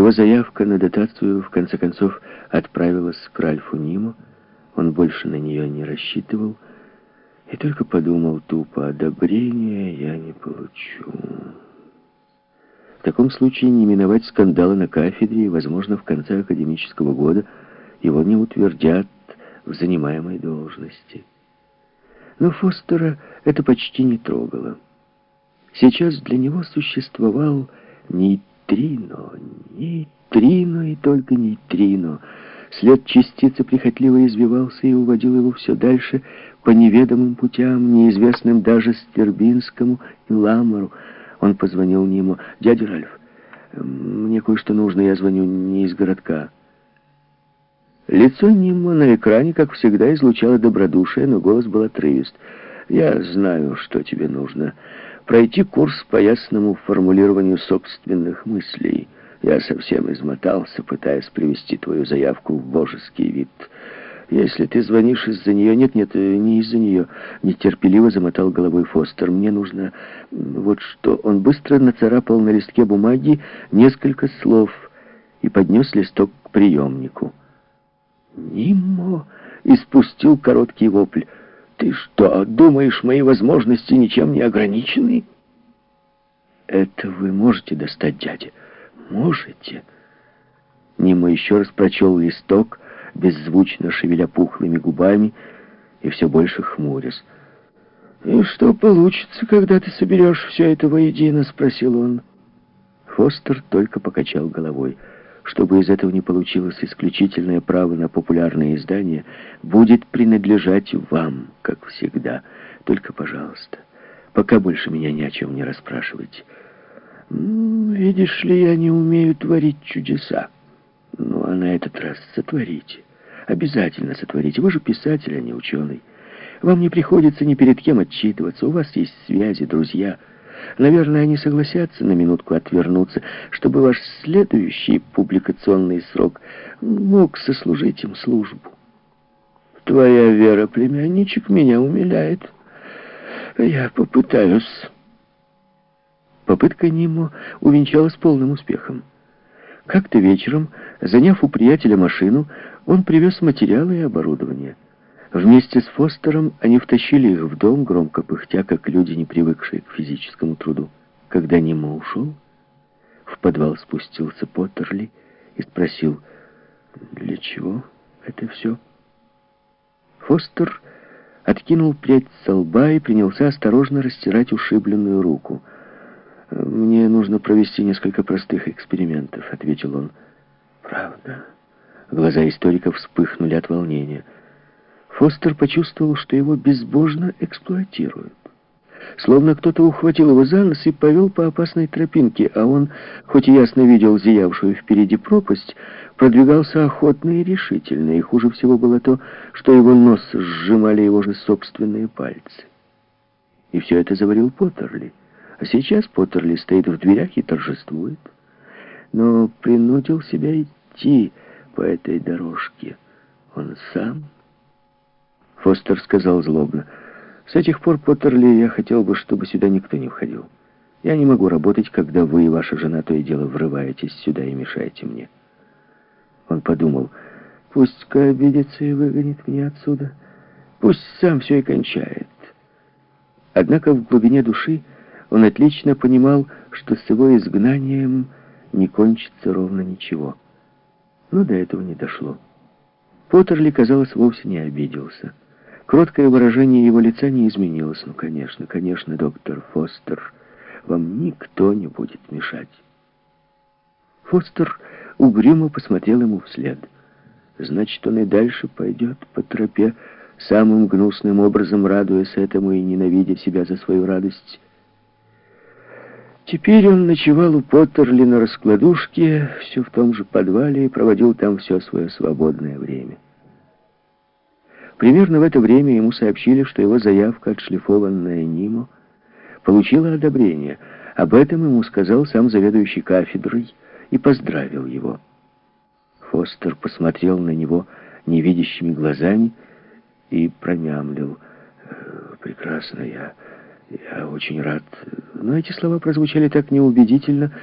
Его заявка на дотацию, в конце концов, отправилась к Ральфу Ниму. Он больше на нее не рассчитывал и только подумал тупо, одобрения я не получу. В таком случае не миновать скандала на кафедре, и, возможно, в конце академического года его не утвердят в занимаемой должности. Но Фостера это почти не трогало. Сейчас для него существовал нейтрино, нейтрино и только нейтрино. След частицы прихотливо извивался и уводил его все дальше по неведомым путям, неизвестным даже Стербинскому и Ламару. Он позвонил Ниму. «Дядя Ральф, мне кое-что нужно, я звоню не из городка». Лицо Нимма на экране, как всегда, излучало добродушие, но голос был отрывист. «Я знаю, что тебе нужно. Пройти курс по ясному формулированию собственных мыслей. Я совсем измотался, пытаясь привести твою заявку в божеский вид». «Если ты звонишь из-за нее...» «Нет, нет, не из-за нее», — нетерпеливо замотал головой Фостер. «Мне нужно вот что». Он быстро нацарапал на листке бумаги несколько слов и поднес листок к приемнику. «Нимо!» — испустил короткий вопль. «Ты что, думаешь, мои возможности ничем не ограничены?» «Это вы можете достать, дядя?» «Можете». Нимо еще раз прочел листок, беззвучно шевеля пухлыми губами и все больше хмурясь. «И что получится, когда ты соберешь все это воедино?» — спросил он. Фостер только покачал головой. Чтобы из этого не получилось исключительное право на популярное издание, будет принадлежать вам, как всегда. Только, пожалуйста, пока больше меня ни о чем не расспрашивайте. «Видишь ли, я не умею творить чудеса». Ну, а на этот раз сотворите. Обязательно сотворите. Вы же писатель, а не ученый. Вам не приходится ни перед кем отчитываться. У вас есть связи, друзья. Наверное, они согласятся на минутку отвернуться, чтобы ваш следующий публикационный срок мог сослужить им службу. Твоя вера, племянничек, меня умиляет. Я попытаюсь. Попытка Нимо увенчалась полным успехом. Как-то вечером, заняв у приятеля машину, он привез материалы и оборудование. Вместе с Фостером они втащили их в дом, громко пыхтя, как люди, не привыкшие к физическому труду. Когда Нима ушел, в подвал спустился Поттерли и спросил, «Для чего это все?» Фостер откинул прядь со лба и принялся осторожно растирать ушибленную руку — «Мне нужно провести несколько простых экспериментов», — ответил он. «Правда?» Глаза историка вспыхнули от волнения. Фостер почувствовал, что его безбожно эксплуатируют. Словно кто-то ухватил его за нос и повел по опасной тропинке, а он, хоть и ясно видел зиявшую впереди пропасть, продвигался охотно и решительно, и хуже всего было то, что его нос сжимали его же собственные пальцы. И все это заварил Поттерли. А сейчас Поттерли стоит в дверях и торжествует. Но принудил себя идти по этой дорожке. Он сам. Фостер сказал злобно. С этих пор, Поттерли, я хотел бы, чтобы сюда никто не входил. Я не могу работать, когда вы и ваша жена то и дело врываетесь сюда и мешаете мне. Он подумал, пусть-ка обидится и выгонит меня отсюда. Пусть сам все и кончает. Однако в глубине души он отлично понимал, что с его изгнанием не кончится ровно ничего. Но до этого не дошло. Поттерли, казалось, вовсе не обиделся. Кроткое выражение его лица не изменилось. Ну, конечно, конечно, доктор Фостер, вам никто не будет мешать. Фостер угрюмо посмотрел ему вслед. Значит, он и дальше пойдет по тропе, самым гнусным образом радуясь этому и ненавидя себя за свою радость. Теперь он ночевал у Поттерли на раскладушке, все в том же подвале, и проводил там все свое свободное время. Примерно в это время ему сообщили, что его заявка, отшлифованная Нимо, получила одобрение. Об этом ему сказал сам заведующий кафедрой и поздравил его. Фостер посмотрел на него невидящими глазами и промямлил. «Э, «Прекрасно, я, я очень рад». Но эти слова прозвучали так неубедительно,